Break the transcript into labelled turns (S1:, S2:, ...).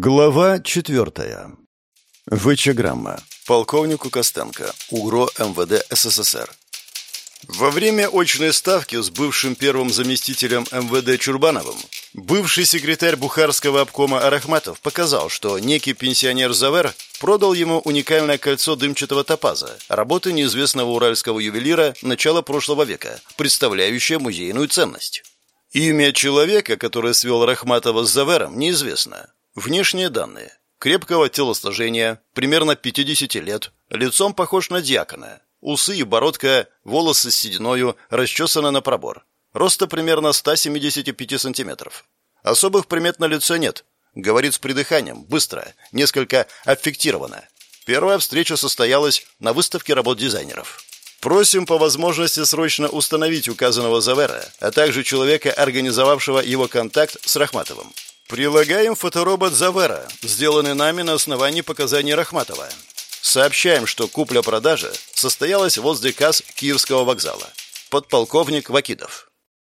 S1: Глава четвертая. Вычеграмма. Полковнику Костенко. УГРО МВД СССР. Во время очной ставки с бывшим первым заместителем МВД Чурбановым бывший секретарь Бухарского обкома Арахматов показал, что некий пенсионер Завер продал ему уникальное кольцо дымчатого топаза, работы неизвестного уральского ювелира начала прошлого века, представляющее музейную ценность. Имя человека, который свел Рахматова с Завером, неизвестно. Внешние данные. Крепкого телосложения, примерно 50 лет, лицом похож на дьякона. Усы и бородка, волосы с сединою, расчесаны на пробор. Роста примерно 175 сантиметров. Особых примет на лице нет. Говорит с придыханием, быстро, несколько аффектированно. Первая встреча состоялась на выставке работ дизайнеров. Просим по возможности срочно установить указанного Завера, а также человека, организовавшего его контакт с Рахматовым. Прилагаем фоторобот Завера, сделанный нами на основании показаний Рахматова. Сообщаем, что купля-продажа состоялась возле касс Киевского вокзала. Подполковник Вакидов.